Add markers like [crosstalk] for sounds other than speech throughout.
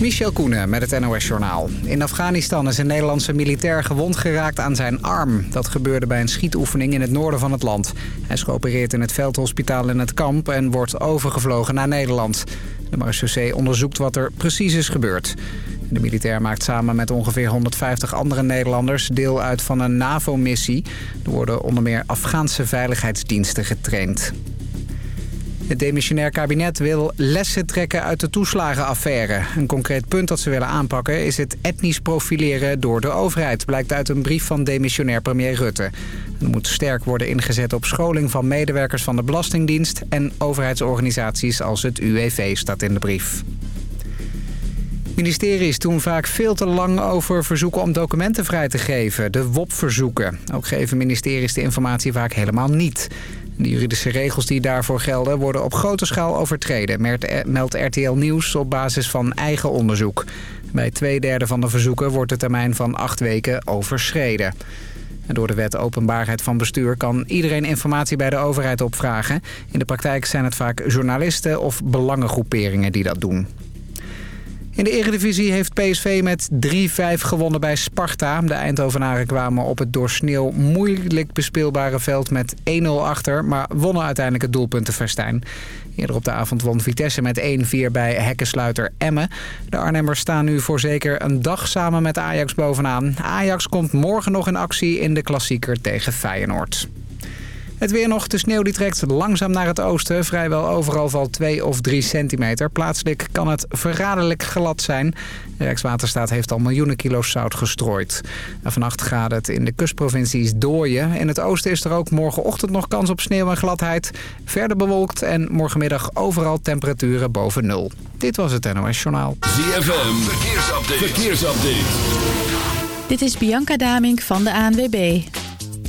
Michel Koenen met het NOS-journaal. In Afghanistan is een Nederlandse militair gewond geraakt aan zijn arm. Dat gebeurde bij een schietoefening in het noorden van het land. Hij is geopereerd in het veldhospitaal in het kamp en wordt overgevlogen naar Nederland. De marechaussee onderzoekt wat er precies is gebeurd. De militair maakt samen met ongeveer 150 andere Nederlanders deel uit van een NAVO-missie. Er worden onder meer Afghaanse veiligheidsdiensten getraind. Het demissionair kabinet wil lessen trekken uit de toeslagenaffaire. Een concreet punt dat ze willen aanpakken is het etnisch profileren door de overheid... blijkt uit een brief van demissionair premier Rutte. Er moet sterk worden ingezet op scholing van medewerkers van de Belastingdienst... en overheidsorganisaties als het UWV staat in de brief. Ministeries doen vaak veel te lang over verzoeken om documenten vrij te geven. De WOP-verzoeken. Ook geven ministeries de informatie vaak helemaal niet. De juridische regels die daarvoor gelden worden op grote schaal overtreden, meldt RTL Nieuws op basis van eigen onderzoek. Bij twee derde van de verzoeken wordt de termijn van acht weken overschreden. door de wet openbaarheid van bestuur kan iedereen informatie bij de overheid opvragen. In de praktijk zijn het vaak journalisten of belangengroeperingen die dat doen. In de Eredivisie heeft PSV met 3-5 gewonnen bij Sparta. De Eindhovenaren kwamen op het door sneeuw moeilijk bespeelbare veld met 1-0 achter... maar wonnen uiteindelijk het doelpuntenfestijn. Eerder op de avond won Vitesse met 1-4 bij hekkensluiter Emmen. De Arnhemmers staan nu voor zeker een dag samen met Ajax bovenaan. Ajax komt morgen nog in actie in de klassieker tegen Feyenoord. Het weer nog. De sneeuw die trekt langzaam naar het oosten. Vrijwel overal valt 2 of 3 centimeter. Plaatselijk kan het verraderlijk glad zijn. De Rijkswaterstaat heeft al miljoenen kilo's zout gestrooid. En vannacht gaat het in de kustprovincies dooien. In het oosten is er ook morgenochtend nog kans op sneeuw en gladheid. Verder bewolkt en morgenmiddag overal temperaturen boven nul. Dit was het NOS Journaal. ZFM. Verkeersupdate. Verkeersupdate. Dit is Bianca Damink van de ANWB.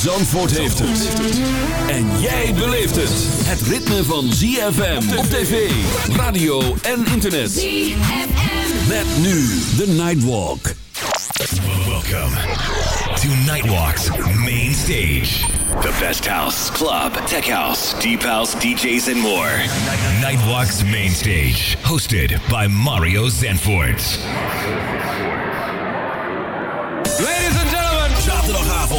Zandvoort heeft het. En jij beleeft het. Het ritme van ZFM op tv, radio en internet. ZFM. Met nu de Nightwalk. Welcome to Nightwalk's main stage. The best house, club, tech house, deep house, DJs and more. Nightwalk's main stage. Hosted by Mario Zanfort. Ladies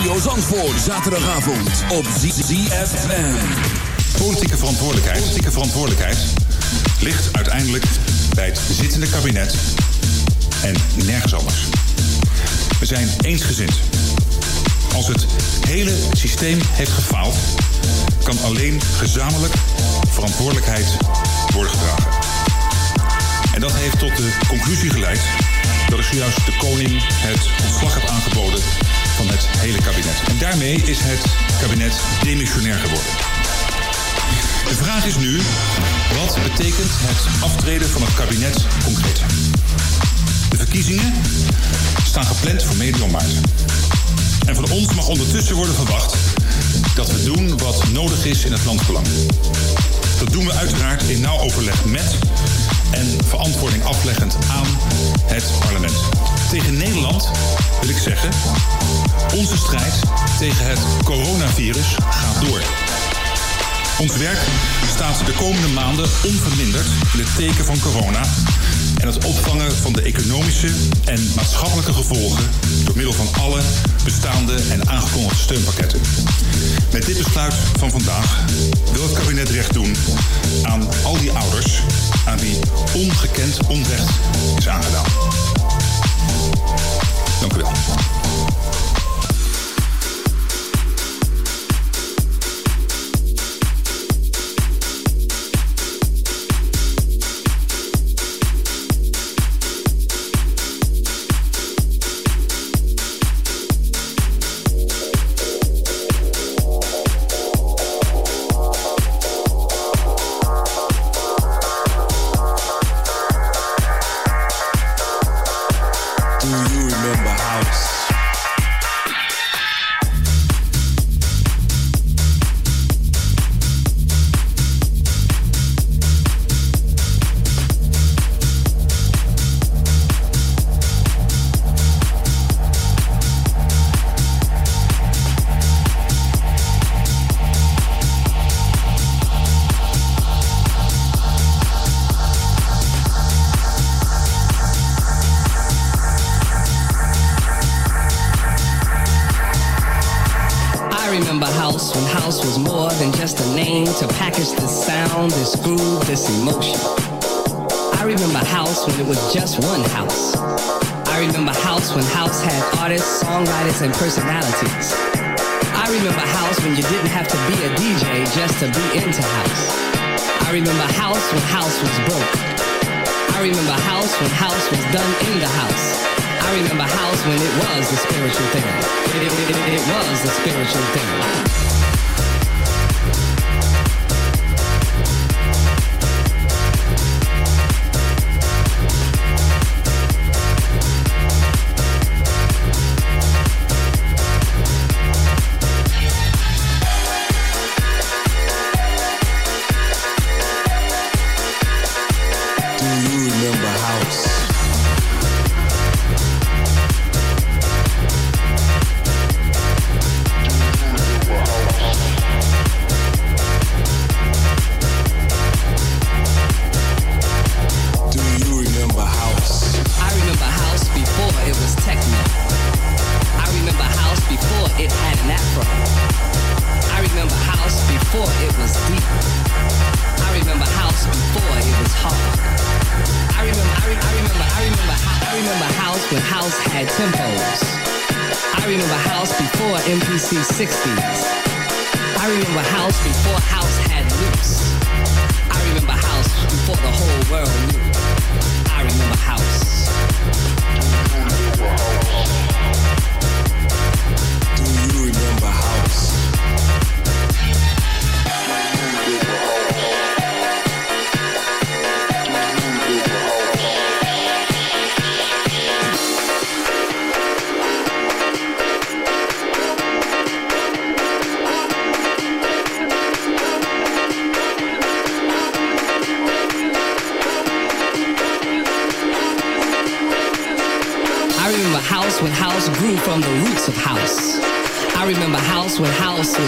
Mario Zandvoort. Zaterdagavond op ZFM. Politieke verantwoordelijkheid, politieke verantwoordelijkheid ligt uiteindelijk bij het zittende kabinet en nergens anders. We zijn eensgezind. Als het hele systeem heeft gefaald, kan alleen gezamenlijk verantwoordelijkheid worden gedragen. En dat heeft tot de conclusie geleid dat ik zojuist de koning het ontslag heb aangeboden van het hele kabinet. En daarmee is het kabinet demissionair geworden. De vraag is nu, wat betekent het aftreden van het kabinet concreet? De verkiezingen staan gepland voor medio maart. En van ons mag ondertussen worden verwacht dat we doen wat nodig is in het landsbelang. Dat doen we uiteraard in nauw overleg met en verantwoording afleggend aan het parlement. Tegen Nederland wil ik zeggen, onze strijd tegen het coronavirus gaat door. Ons werk staat de komende maanden onverminderd in het teken van corona en het opvangen van de economische en maatschappelijke gevolgen door middel van alle bestaande en aangekondigde steunpakketten. Met dit besluit van vandaag wil het kabinet recht doen aan al die ouders aan wie ongekend onrecht is aangedaan. Dank u was the spiritual thing. It, it, it, it was the spiritual thing.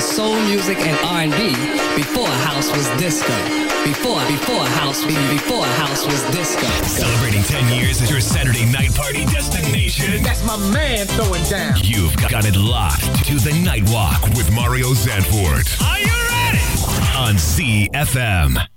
soul music and R&B before house was disco. Before before house before house was disco. Celebrating 10 years at your Saturday night party destination. That's my man throwing down. You've got it locked to the Nightwalk with Mario Zanfort. Are you ready? On CFM.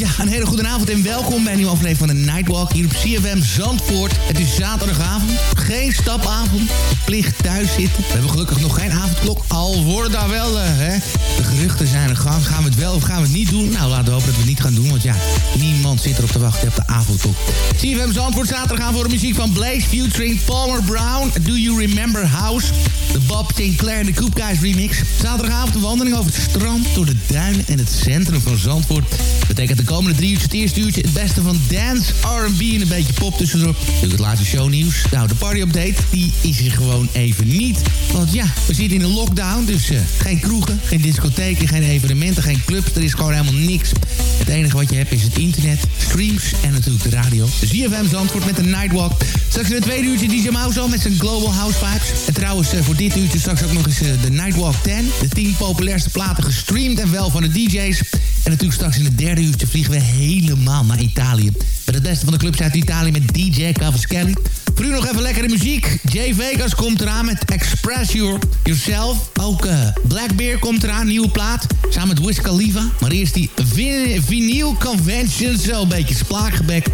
Ja, een hele goede avond en welkom bij een nieuwe aflevering van de Nightwalk hier op CFM Zandvoort. Het is zaterdagavond, geen stapavond, plicht thuis zitten. We hebben gelukkig nog geen avondklok, al worden daar wel, uh, hè. De geruchten zijn er gang, gaan we het wel of gaan we het niet doen? Nou, laten we hopen dat we het niet gaan doen, want ja, niemand zit erop te wachten op de avondklok. CFM Zandvoort zaterdag gaan voor de muziek van Blaze featuring Palmer Brown. Do You Remember House? De Bob Sinclair en de Coop Guys remix. Zaterdagavond een wandeling over het strand, door de duinen en het centrum van Zandvoort. Betekent de komende drie uur het eerste uurtje het beste van dance, R&B en een beetje pop tussendoor. Natuurlijk het laatste shownieuws. Nou, de party update, die is er gewoon even niet. Want ja, we zitten in een lockdown, dus uh, geen kroegen, geen discotheken, geen evenementen, geen clubs. Er is gewoon helemaal niks. Het enige wat je hebt is het internet, streams en natuurlijk de radio. ZFM Zandvoort met de Nightwalk. Straks in het tweede uurtje DJ Mouse met zijn Global House Vibes. En trouwens, uh, voor dit uurtje straks ook nog eens uh, de Nightwalk 10. De 10 populairste platen gestreamd en wel van de DJ's. En natuurlijk straks in het derde uurtje vliegen we helemaal naar Italië. Met het beste van de clubs uit Italië met DJ Cavaschelli. Voor u nog even lekkere muziek. Jay Vegas komt eraan met Express Your, Yourself. Ook uh, Black Bear komt eraan, nieuwe plaat. Samen met Wiz Khalifa. Maar eerst die vin Vinyl Conventions. Zo een beetje splaakgebek.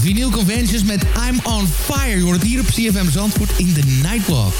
Vinyl Conventions met I'm On Fire. Je hoort het hier op CFM Zandvoort in de Nightwalk.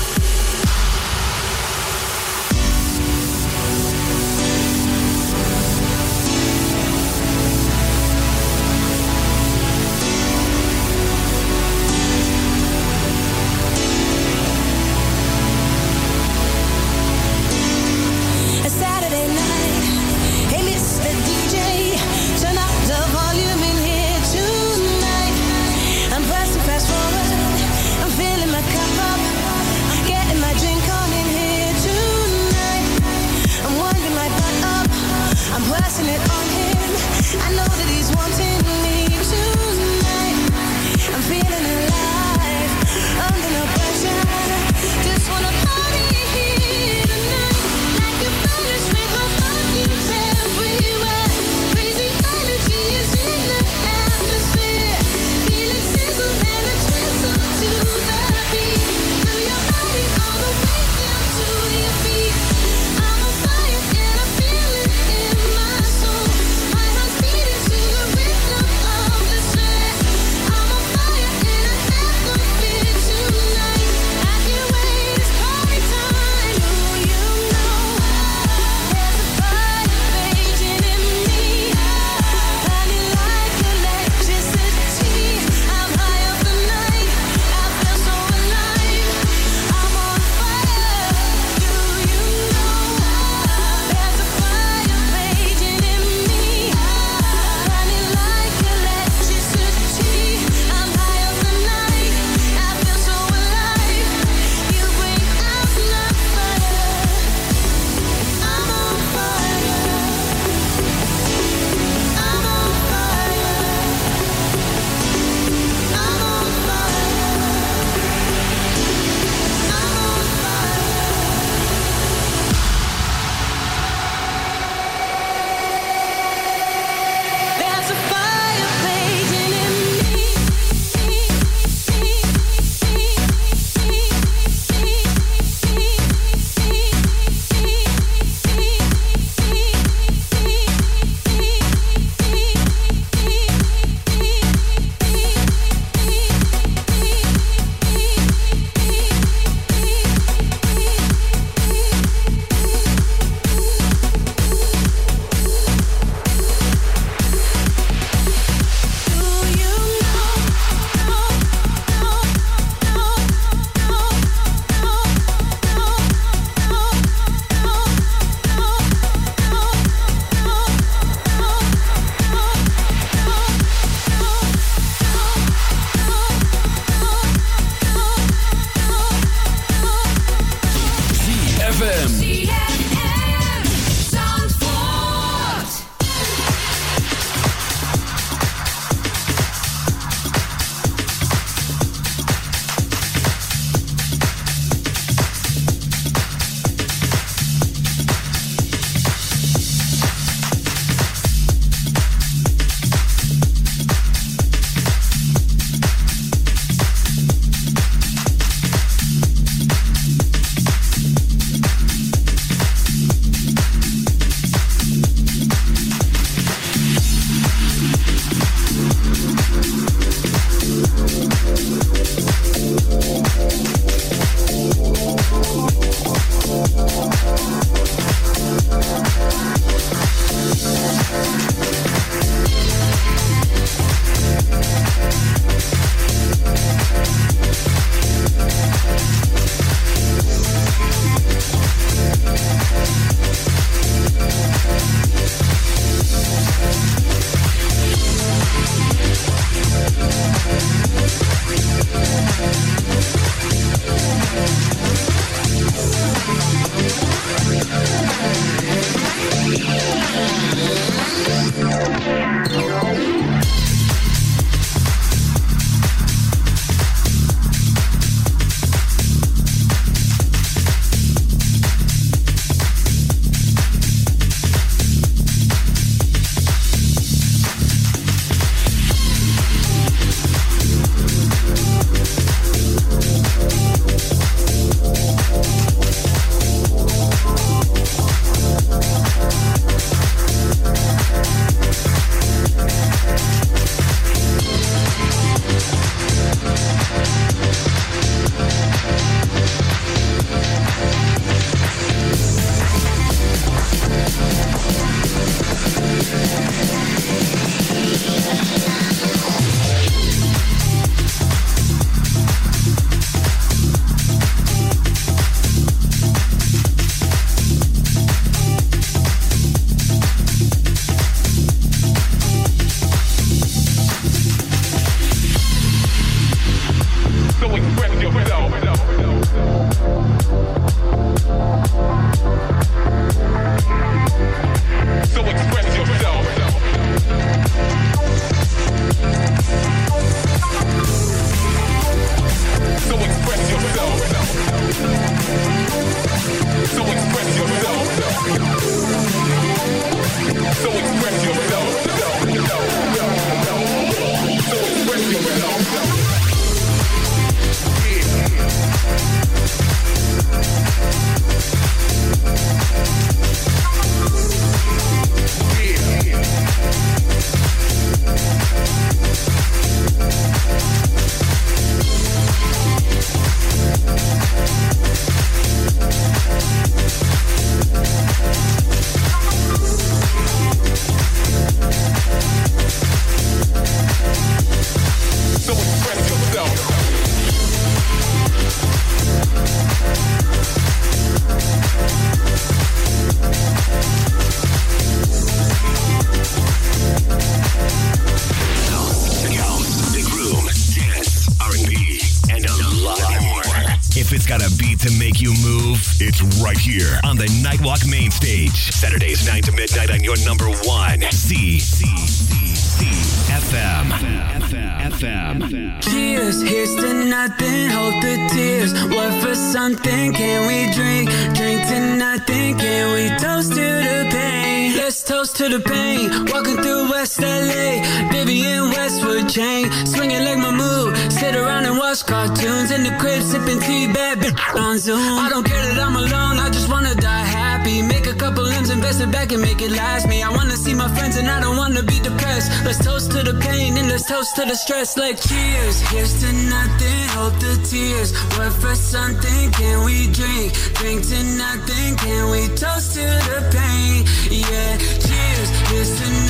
Chain. Swinging like my mood. sit around and watch cartoons. In the crib, sipping tea, bad bitch on Zoom. I don't care that I'm alone, I just wanna die happy. Make a couple M's, invest it back and make it last me. I wanna see my friends and I don't wanna be depressed. Let's toast to the pain and let's toast to the stress. Like cheers, here's to nothing, hold the tears. Work for something can we drink? Drink to nothing, can we toast to the pain? Yeah, cheers, here's to nothing,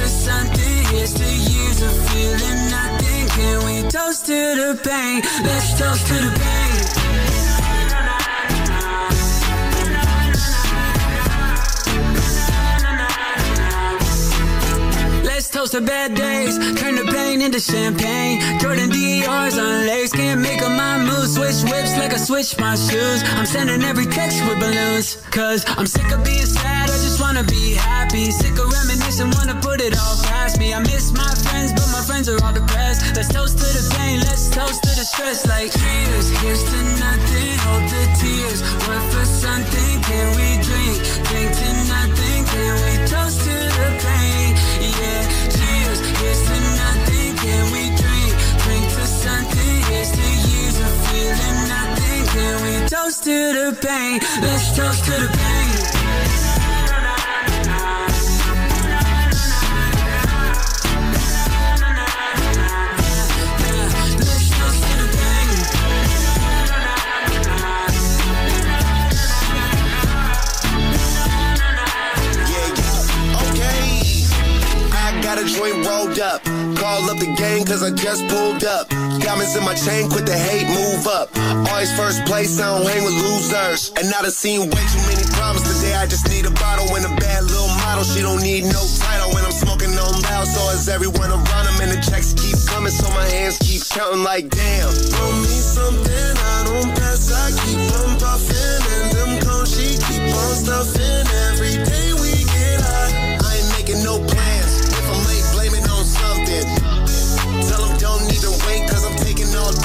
to something, here's to years of feeling nothing. Can we toast to the pain? Let's toast to the pain. Toast to bad days, turn the pain into champagne. Jordan DR's on lace, can't make up my mood. Switch whips like I switch my shoes. I'm sending every text with balloons, cause I'm sick of being sad. I just wanna be happy. Sick of reminiscing, wanna put it all past me. I miss my friends, but my friends are all depressed. Let's toast to the pain, let's toast to the stress. Like cheers, here's to nothing, hold the tears. What for something can we drink? Drink to nothing, can we toast we toast to the pain? Let's toast to the pain. Let's toast to the pain. Yeah, yeah, okay. I got a joint rolled up. Call up the gang cause I just pulled up. Diamonds in my chain, quit the hate, move up. Always first place, I don't hang with losers. And I done seen way too many problems today. I just need a bottle and a bad little model. She don't need no title when I'm smoking on loud. So is everyone around them and the checks keep coming. So my hands keep counting like damn. Throw me something, I don't pass. I keep on puffing and them cones she keep on stuffing. Every day we get high. I ain't making no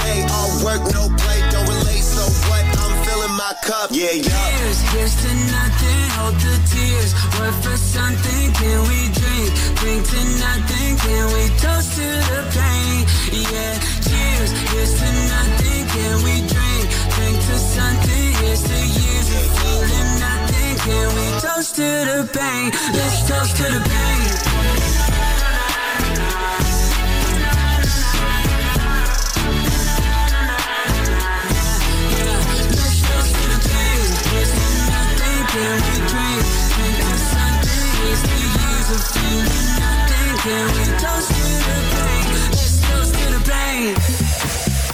day. All work, no play, don't relate. So what? I'm filling my cup. Yeah, yeah. Cheers, here's to nothing, hold the tears. What for something can we drink? Drink to nothing, can we toast to the pain? Yeah, cheers, here's to nothing, can we drink? Drink to something, here's to years of feeling nothing. Can we toast to the pain? Let's toast to the pain.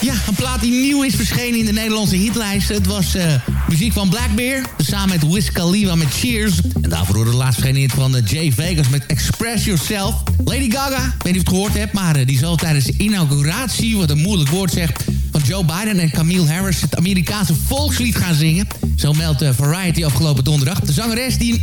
Ja, een plaat die nieuw is verschenen in de Nederlandse hitlijst. Het was eh, muziek van Blackbear, samen met Wiz Khalifa met Cheers. En daarvoor hoorde de laatst verschenen hit van eh, Jay Vegas met Express Yourself. Lady Gaga, ik weet niet of je het gehoord hebt, maar eh, die zal tijdens de inauguratie, wat een moeilijk woord zegt, van Joe Biden en Camille Harris het Amerikaanse volkslied gaan zingen. Zo meldt Variety afgelopen donderdag. De zangeres die,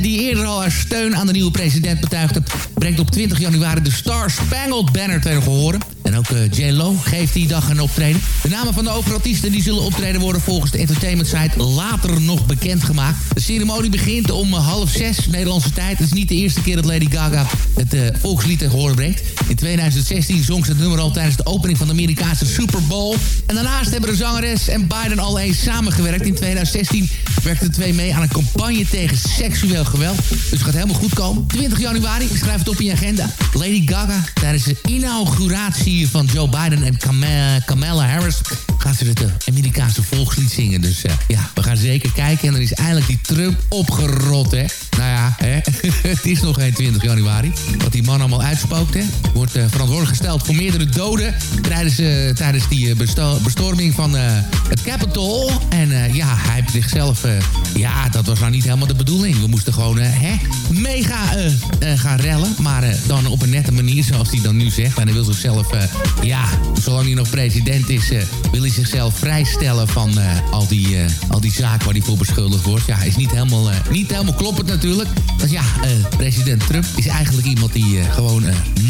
die eerder al haar steun aan de nieuwe president betuigde... brengt op 20 januari de Star Spangled Banner ten gehore. En ook uh, J-Lo geeft die dag een optreden. De namen van de overartiesten die zullen optreden worden volgens de entertainment site later nog bekendgemaakt. De ceremonie begint om uh, half zes Nederlandse tijd. Het is niet de eerste keer dat Lady Gaga het uh, volkslied ten gehoor brengt. In 2016 zong ze het nummer al tijdens de opening van de Amerikaanse Super Bowl. En daarnaast hebben de zangeres en Biden al eens samengewerkt. In 2016 werkten de twee mee aan een campagne tegen seksueel geweld. Dus het gaat helemaal goed komen. 20 januari, schrijf het op agenda. Lady Gaga tijdens de inauguratie van Joe Biden en Kamala, Kamala Harris gaan ze het uh, Amerikaanse volkslied zingen. Dus uh, ja, we gaan zeker kijken. En er is eindelijk die Trump opgerot, hè. Nou ja, hè. [laughs] Het is nog geen 20 januari. Wat die man allemaal uitspookt, hè. Wordt uh, verantwoordelijk gesteld voor meerdere doden... tijdens, tijdens die bestorming van het Capitol. En ja, hij heeft zichzelf... ja, dat was nou niet helemaal de bedoeling. We moesten gewoon hè, mega gaan rellen. Maar dan op een nette manier, zoals hij dan nu zegt. En hij wil zichzelf... ja, zolang hij nog president is... wil hij zichzelf vrijstellen van al, die, al die zaken waar hij voor beschuldigd wordt. Ja, is niet helemaal, niet helemaal kloppend natuurlijk. Want ja, president Trump is eigenlijk iemand die gewoon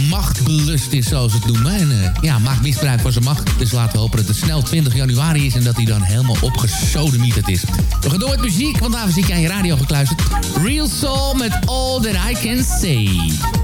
machtbelust is, zoals ze het noemen. En ja, maakt misbruik van zijn macht. Dus laten we hopen dat het snel 20 januari is... en dat hij dan helemaal opgesodemieterd is. We gaan door met muziek, want daarvoor zit je aan je radio gekluisterd. Real Soul met All That I Can Say.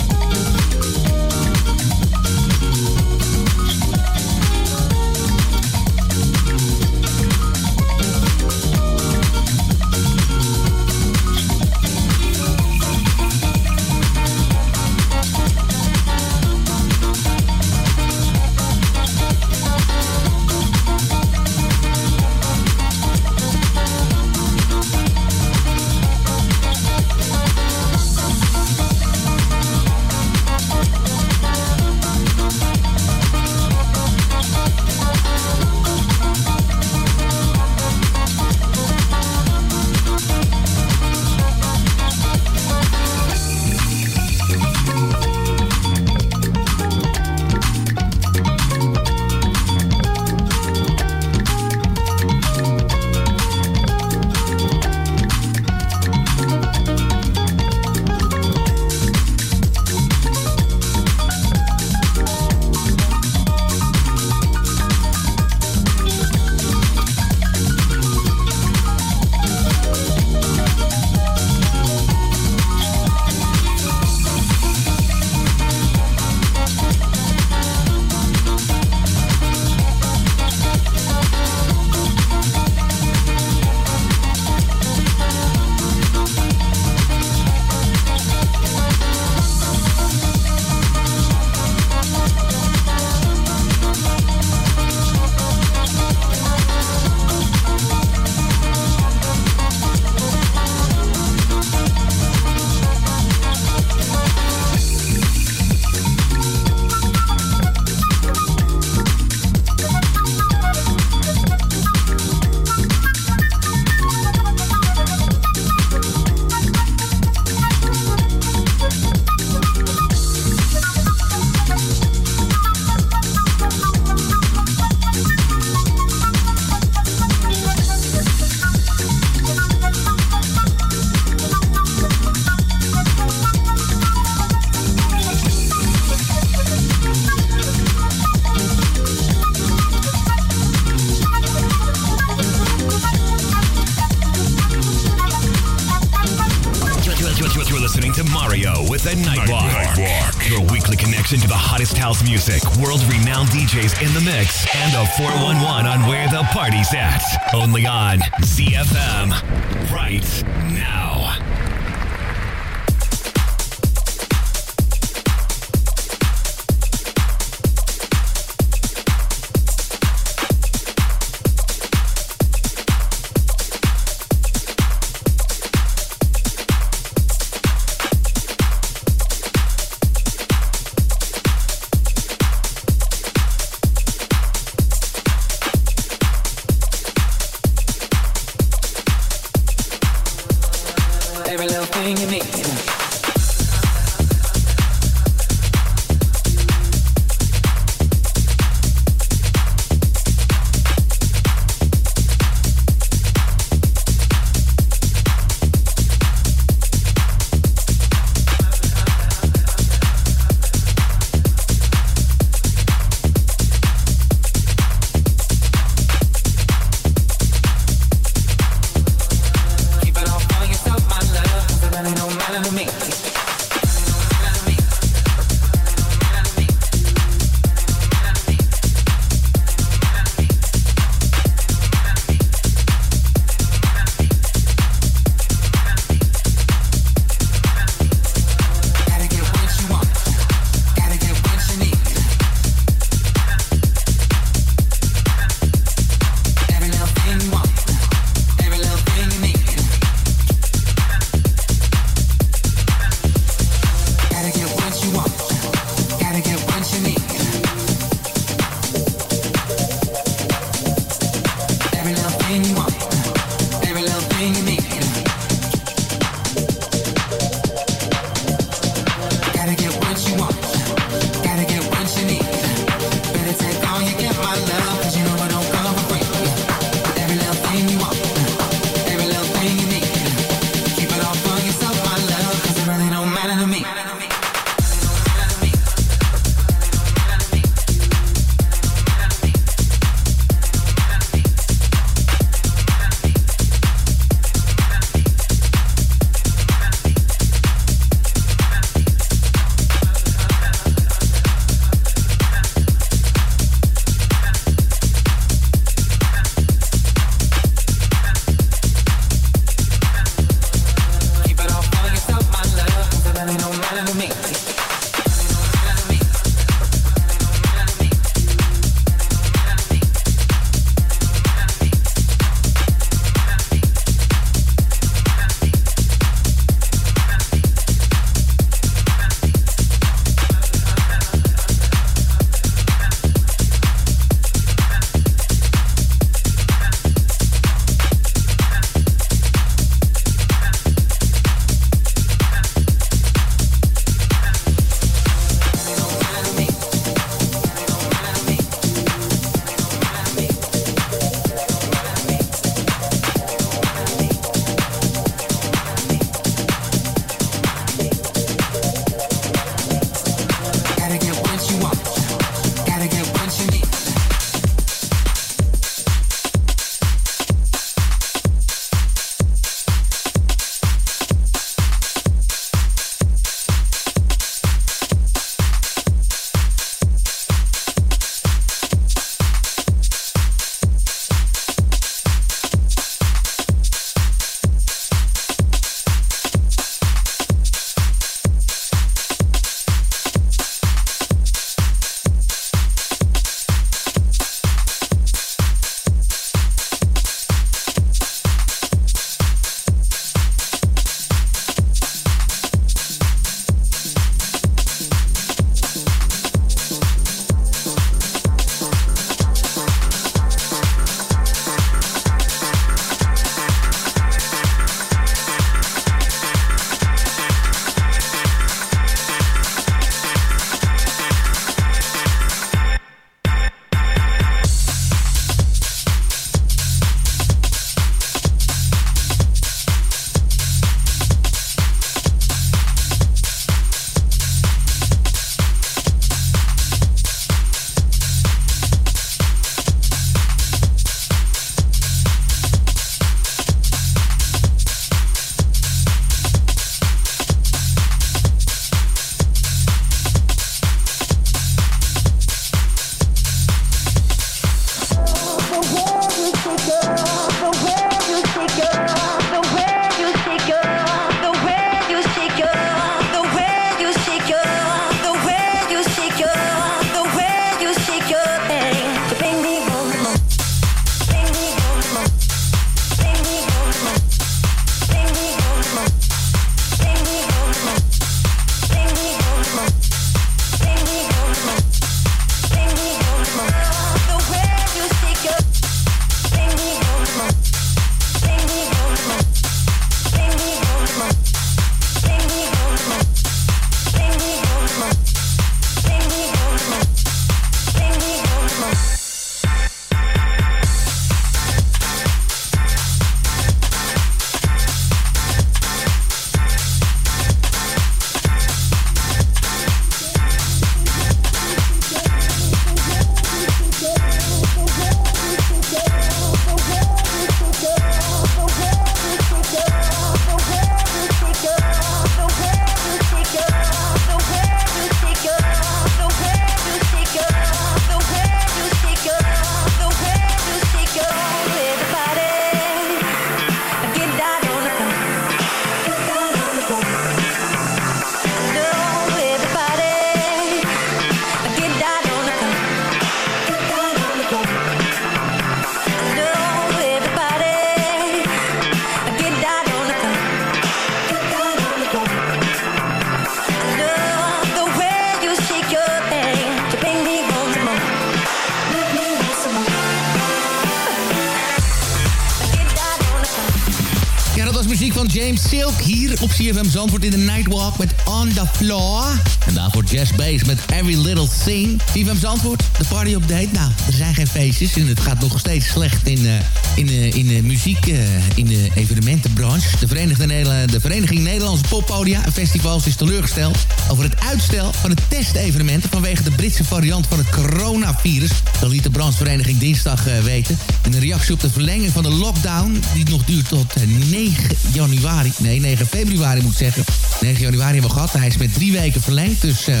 CFM Zandvoort in de Nightwalk met On The Floor. En daarvoor Jazz Bass met Every Little Thing. CFM Zandvoort, de party update. Nou, er zijn geen feestjes en het gaat nog steeds slecht in, uh, in, uh, in de muziek, uh, in de evenementenbranche. De, Verenigde de Vereniging Nederlandse Poppodia en Festivals is teleurgesteld over het uitstel van het testevenementen vanwege de Britse variant van het coronavirus. Dat liet de branchevereniging dinsdag weten. In een reactie op de verlenging van de lockdown, die nog duurt tot 9 januari. Nee, 9 februari moet zeggen. 9 januari hebben we gehad. Hij is met drie weken verlengd. Dus uh,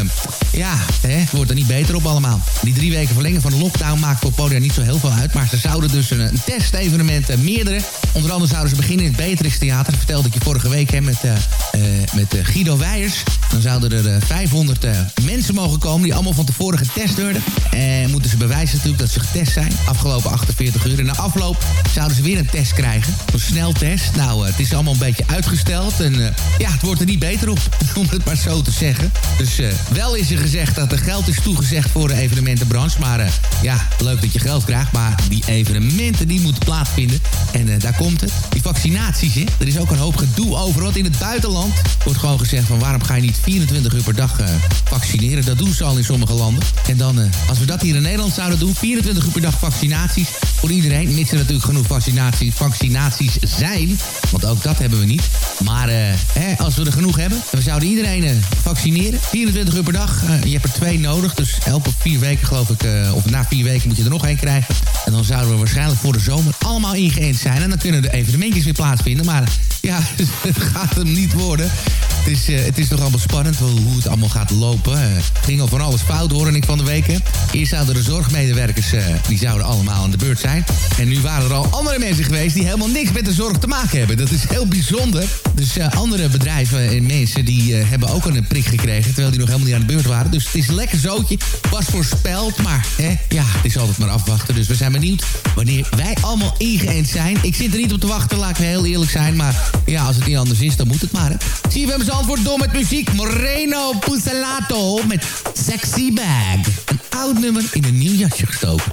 ja, hè, wordt er niet beter op allemaal. Die drie weken verlengen van de lockdown maakt voor Podia niet zo heel veel uit. Maar ze zouden dus een, een testevenement, uh, meerdere. Onder andere zouden ze beginnen in het Beatrix Theater. Dat vertelde ik je vorige week hè, met, uh, met Guido Weijers. Dan zouden er 500 mensen mogen komen die allemaal van tevoren getest werden. En moeten ze bewijzen natuurlijk dat ze getest zijn. Afgelopen 48 uur. En na afloop zouden ze weer een test krijgen. Een sneltest. Nou, het is allemaal een beetje uitgesteld. En ja, het wordt er niet beter op, [laughs] om het maar zo te zeggen. Dus wel is er gezegd dat er geld is toegezegd voor de evenementenbranche. Maar ja, leuk dat je geld krijgt. Maar die evenementen, die moeten plaatsvinden. En daar komt het. Die vaccinaties, hè. Er is ook een hoop gedoe over. Want in het buitenland wordt gewoon gezegd van... waarom ga je niet 24 uur per dag vaccineren? Dat doen ze al in sommige landen. En dan, als we dat hier in Nederland zouden doen... 24 uur per dag vaccinaties voor iedereen. Mits er natuurlijk genoeg vaccinaties, vaccinaties zijn. Want ook dat hebben we niet. Maar uh, hè, als we er genoeg hebben, dan zouden iedereen vaccineren. 24 uur per dag. Je hebt er twee nodig. Dus elke vier weken geloof ik, of na vier weken moet je er nog één krijgen. En dan zouden we waarschijnlijk voor de zomer allemaal ingeënt zijn. En dan kunnen de evenementjes weer plaatsvinden. Maar ja, [laughs] het gaat hem niet worden. Het is, het is nog spannend hoe het allemaal gaat lopen. Uh, ging al van alles fout, hoor ik van de weken. Eerst zouden de zorgmedewerkers, uh, die zouden allemaal aan de beurt zijn. En nu waren er al andere mensen geweest die helemaal niks met de zorg te maken hebben. Dat is heel bijzonder. Dus andere bedrijven en mensen die hebben ook een prik gekregen... terwijl die nog helemaal niet aan de beurt waren. Dus het is een lekker zootje. Was voorspeld, maar hè, ja, het is altijd maar afwachten. Dus we zijn benieuwd wanneer wij allemaal ingeënt zijn. Ik zit er niet op te wachten, laat ik heel eerlijk zijn. Maar ja, als het niet anders is, dan moet het maar. Hè. Zie je hem antwoord door met muziek. Moreno Puselato met Sexy Bag. Een oud nummer in een nieuw jasje gestoken.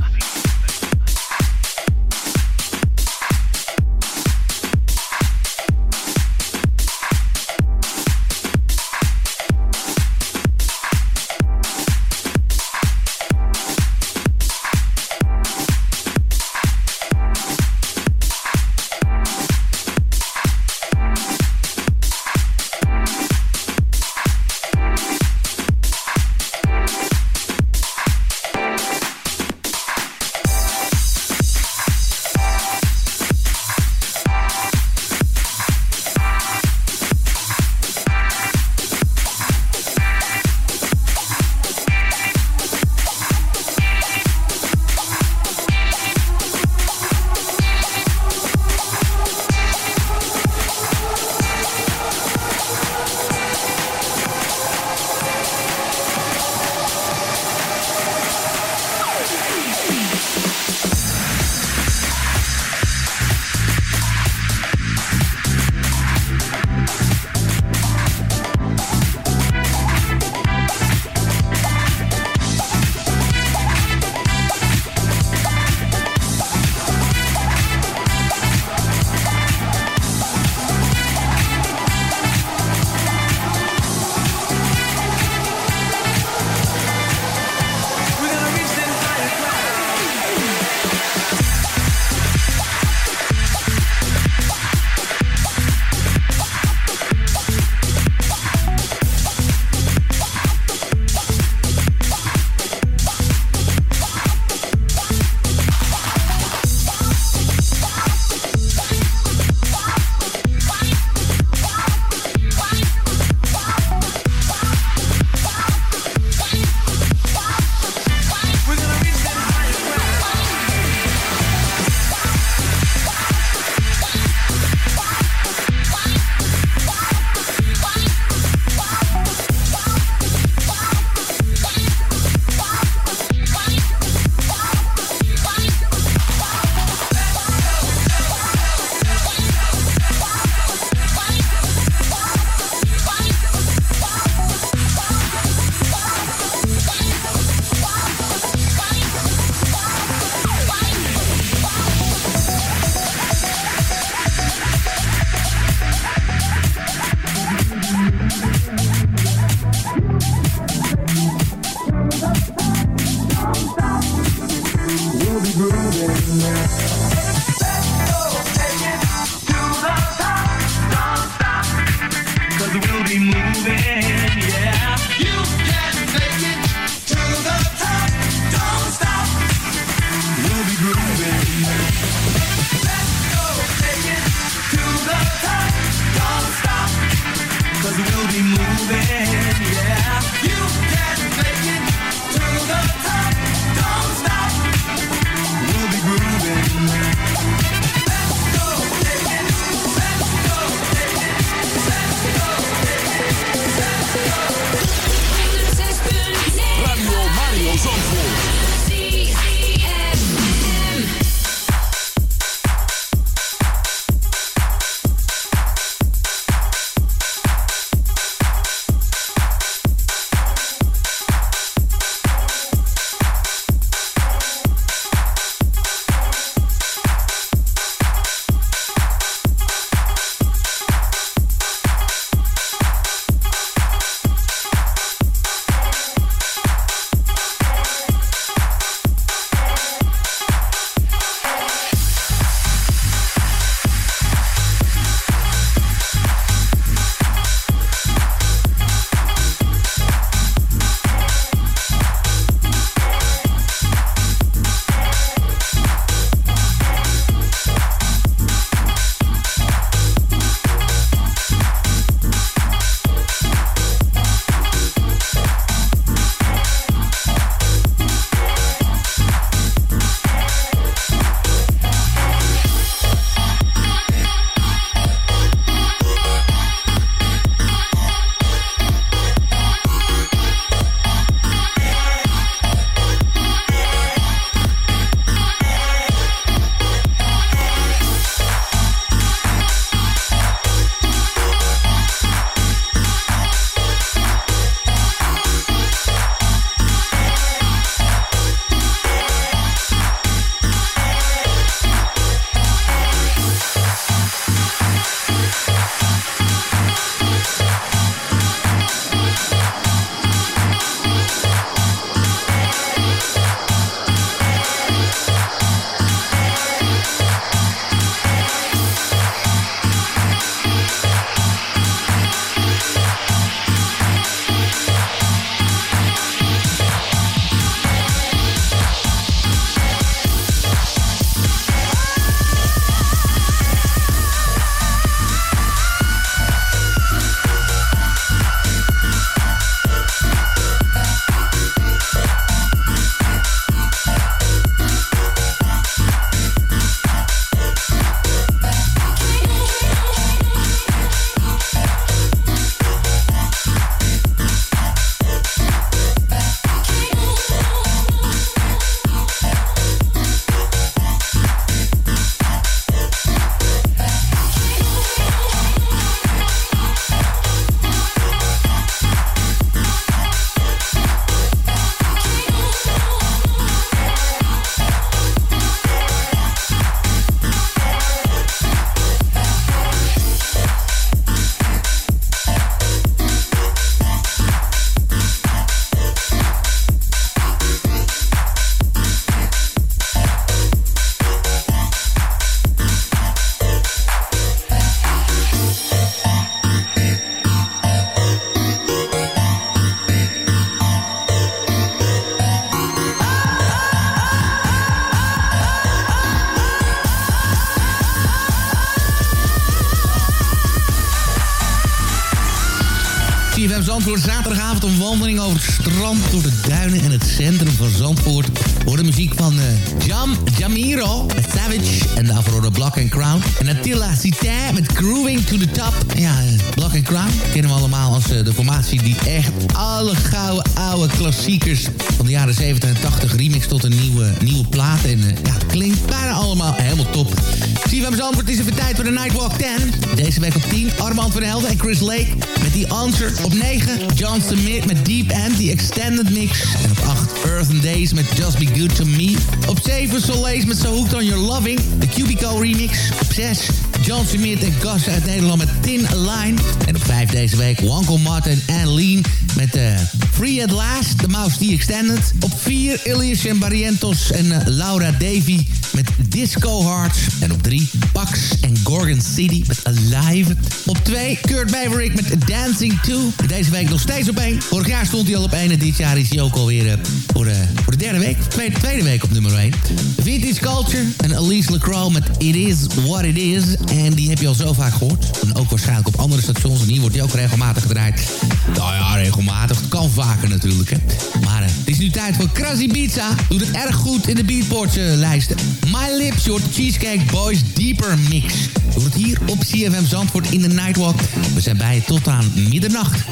Zandvoort. Zaterdagavond een wandeling over het strand, door de duinen en het centrum van Zandvoort. Voor de muziek van uh, Jam Jamiro met Savage. En daarvoor de Block and Crown. En Attila Cité met Grooving to the Top. Ja, uh, Block and Crown kennen we allemaal als uh, de formatie die echt alle gouden oude klassiekers van de jaren 70 en 80 remix tot een nieuwe, nieuwe plaat. En ja, het klinkt bijna allemaal helemaal top. CFM Zandvoort is even tijd voor de Nightwalk 10. Deze week op 10 Armand van Helden en Chris Lake met The Answer. Op 9 John Smith met Deep End, The Extended Mix. En op 8 Earth and Days met Just Be Good To Me. Op 7 Soleil met So Hooked On Your Loving, de Cubico remix. Op 6 John Smith en Gas uit Nederland met Tin Line. En op 5 deze week Wanko Martin en Lean met uh, Free At Last, The Mouse The Extended. Op 4 Ilias en Barrientos en uh, Laura Davy met Disco Hearts. En op 3 Pax en Gorgon City met Alive. Op 2 Kurt Maverick met Dancing 2. Deze week nog steeds op 1. Vorig jaar stond hij al op 1 en dit jaar is hij ook alweer uh, voor, voor de derde week. Tweede, tweede week op nummer 1. Vintage Culture en Elise LeCrow met It Is What It Is. En die heb je al zo vaak gehoord. En ook waarschijnlijk op andere stations. En hier wordt die ook regelmatig gedraaid. Nou ja, regelmatig. Het kan vaker natuurlijk, hè. Maar uh, het is nu tijd voor Krasy Pizza. Doet het erg goed in de Beatport-lijsten. My Lips, your Cheesecake Boys Deeper Mix. Doe het hier op CFM Zandvoort in de Nightwalk. We zijn bij je tot aan middernacht.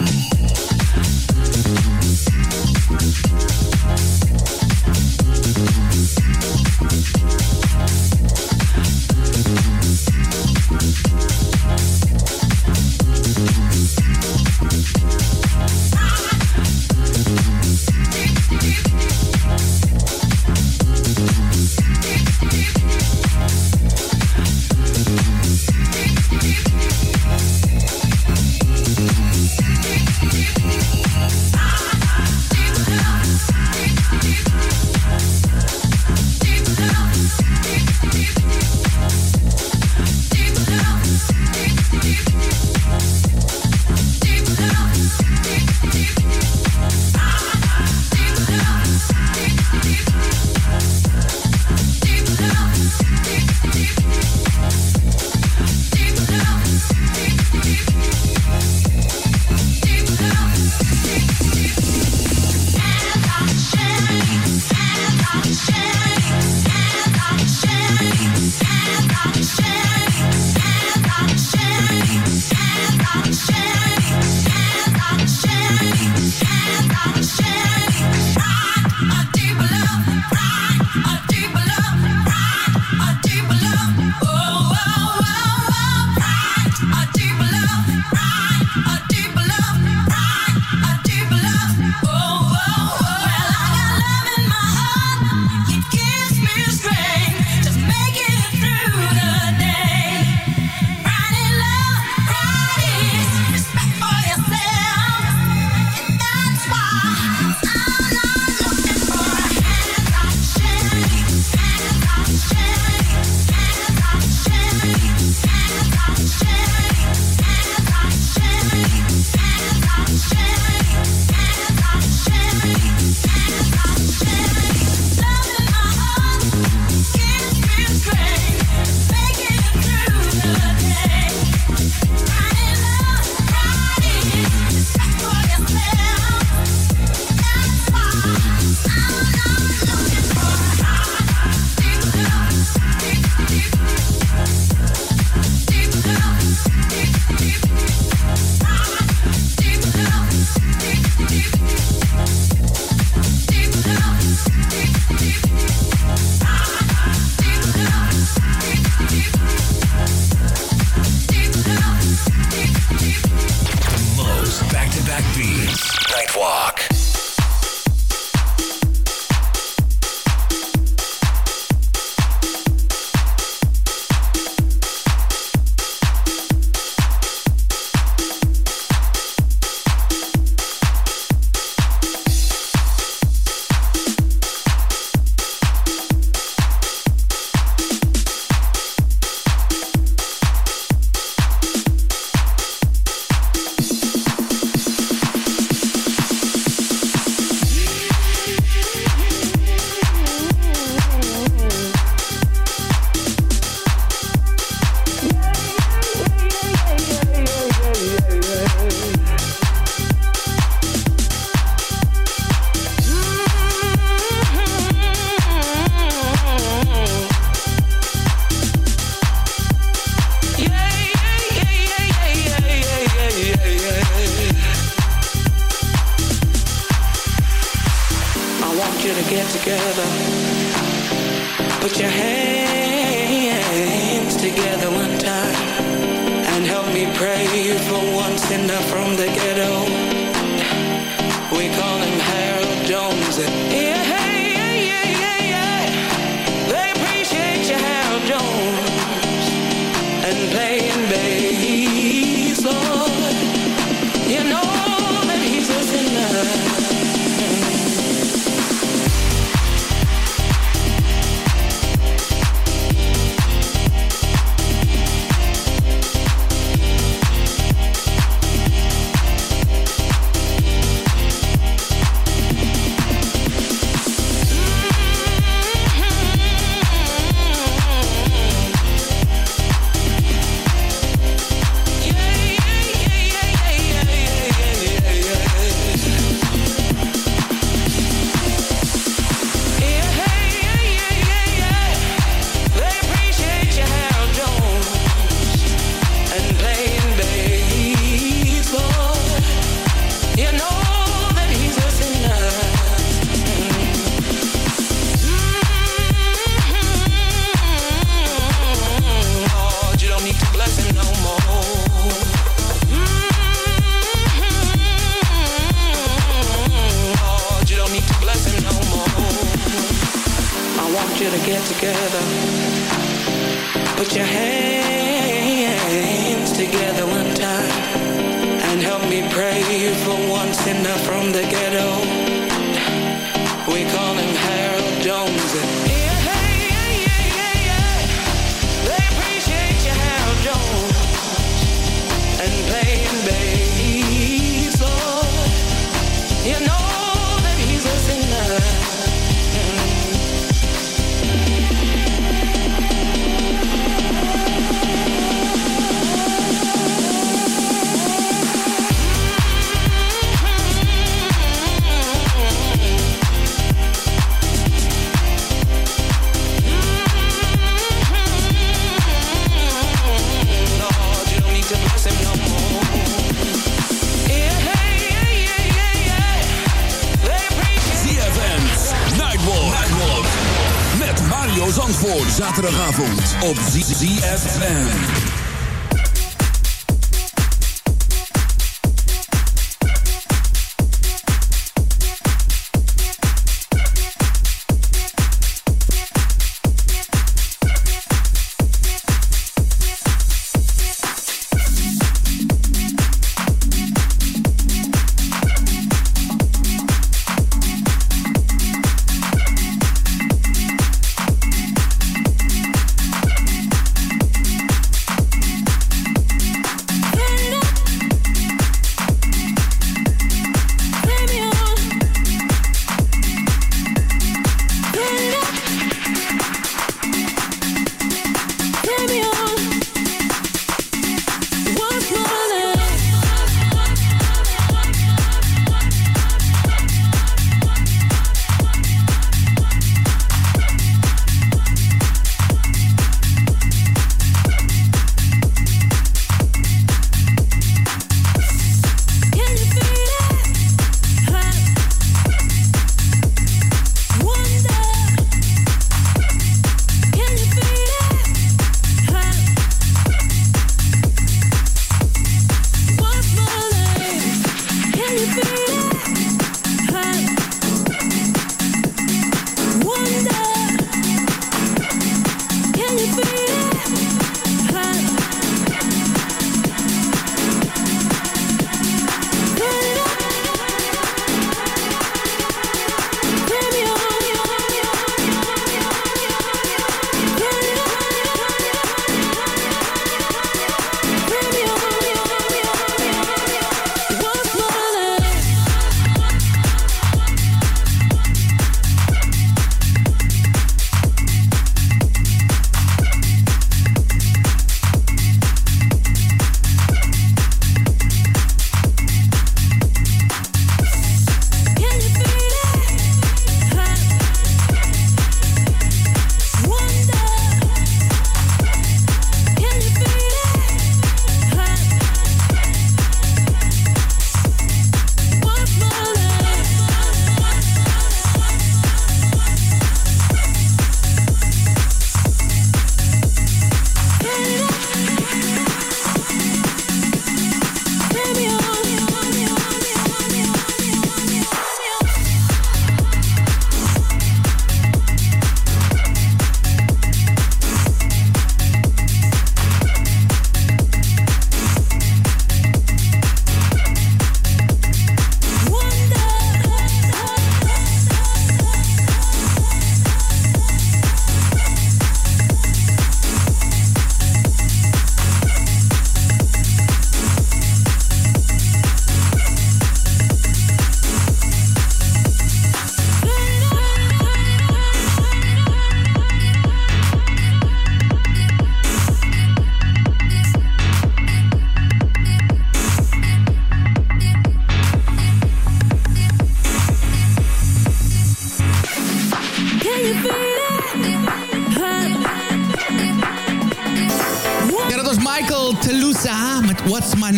Op ZFM.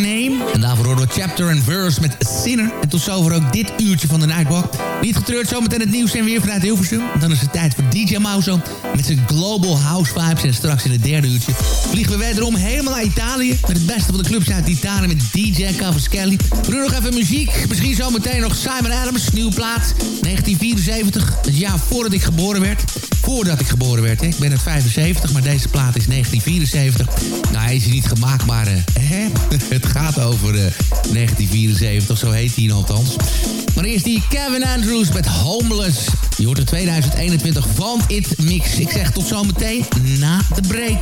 Name. En daarvoor Chapter and Verse met Sinner. En tot zover ook dit uurtje van de Nightwalk. Niet getreurd, zometeen het nieuws en weer vanuit Hilversum. Dan is het tijd voor DJ Mauso met zijn Global House Vibes. En straks in het derde uurtje vliegen we wederom helemaal naar Italië. Met het beste van de clubs uit Italië met DJ Cavaschelli. We doen nog even muziek. Misschien zometeen nog Simon Adams, nieuwe plaats. 1974, het jaar voordat ik geboren werd voordat ik geboren werd. Hè. Ik ben het 75, maar deze plaat is 1974. Nou, hij is niet gemaakt, maar uh, hè? [laughs] het gaat over uh, 1974. Zo heet hij althans. Maar eerst die Kevin Andrews met Homeless. Je hoort de 2021 van It Mix. Ik zeg tot zometeen na de break.